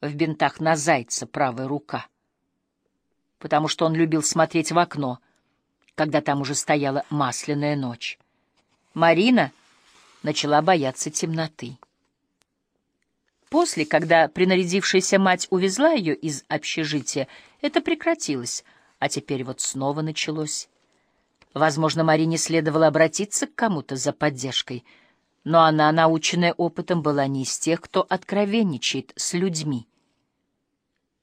в бинтах на зайца правая рука, потому что он любил смотреть в окно, когда там уже стояла масляная ночь. Марина начала бояться темноты. После, когда принарядившаяся мать увезла ее из общежития, это прекратилось, а теперь вот снова началось. Возможно, Марине следовало обратиться к кому-то за поддержкой, но она, наученная опытом, была не из тех, кто откровенничает с людьми.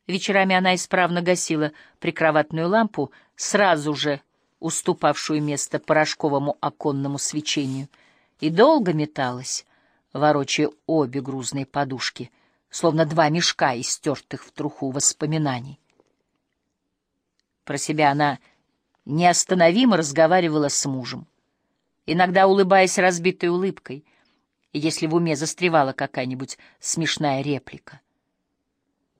Вечерами она исправно гасила прикроватную лампу, сразу же уступавшую место порошковому оконному свечению, и долго металась, ворочая обе грузные подушки, словно два мешка, истертых в труху воспоминаний. Про себя она неостановимо разговаривала с мужем, иногда улыбаясь разбитой улыбкой, если в уме застревала какая-нибудь смешная реплика.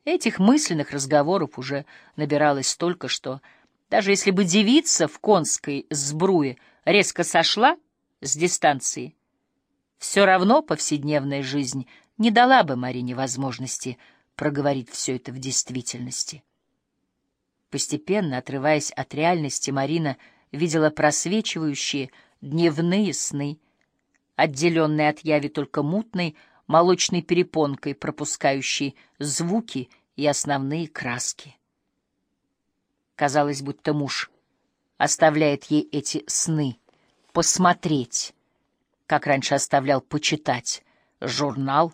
Этих мысленных разговоров уже набиралось столько, что даже если бы девица в конской сбруе резко сошла с дистанции, все равно повседневная жизнь не дала бы Марине возможности проговорить все это в действительности. Постепенно, отрываясь от реальности, Марина видела просвечивающие дневные сны, отделенные от яви только мутной, молочной перепонкой, пропускающей звуки и основные краски. Казалось, будто муж оставляет ей эти сны посмотреть, как раньше оставлял почитать журнал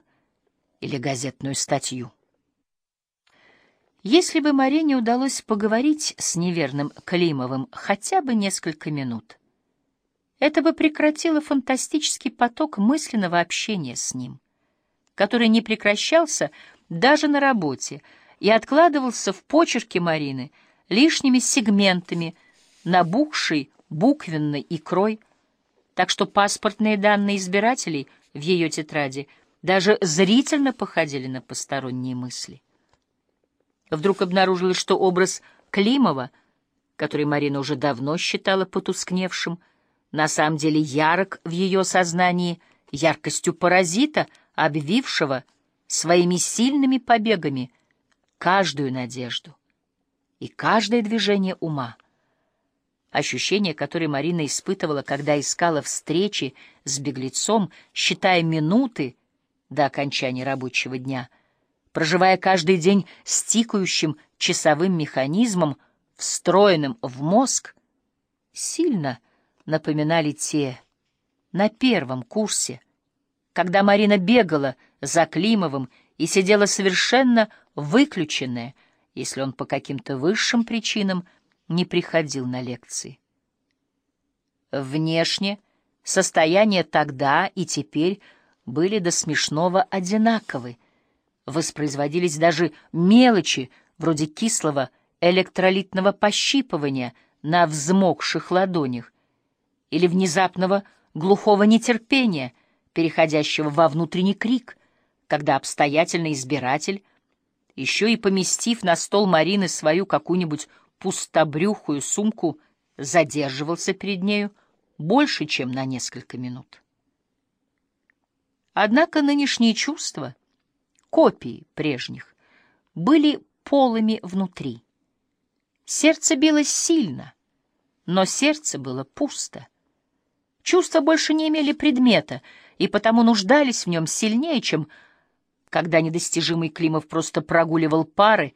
или газетную статью. Если бы Марине удалось поговорить с неверным Климовым хотя бы несколько минут, это бы прекратило фантастический поток мысленного общения с ним который не прекращался даже на работе и откладывался в почерке Марины лишними сегментами, набухшей буквенной икрой, так что паспортные данные избирателей в ее тетради даже зрительно походили на посторонние мысли. Вдруг обнаружилось, что образ Климова, который Марина уже давно считала потускневшим, на самом деле ярок в ее сознании яркостью паразита — обвившего своими сильными побегами каждую надежду и каждое движение ума. Ощущение, которое Марина испытывала, когда искала встречи с беглецом, считая минуты до окончания рабочего дня, проживая каждый день с тикающим часовым механизмом, встроенным в мозг, сильно напоминали те на первом курсе — когда Марина бегала за Климовым и сидела совершенно выключенная, если он по каким-то высшим причинам не приходил на лекции. Внешне состояние тогда и теперь были до смешного одинаковы. Воспроизводились даже мелочи, вроде кислого электролитного пощипывания на взмокших ладонях или внезапного глухого нетерпения — переходящего во внутренний крик, когда обстоятельный избиратель, еще и поместив на стол Марины свою какую-нибудь пустобрюхую сумку, задерживался перед нею больше, чем на несколько минут. Однако нынешние чувства, копии прежних, были полыми внутри. Сердце билось сильно, но сердце было пусто. Чувства больше не имели предмета — и потому нуждались в нем сильнее, чем когда недостижимый Климов просто прогуливал пары,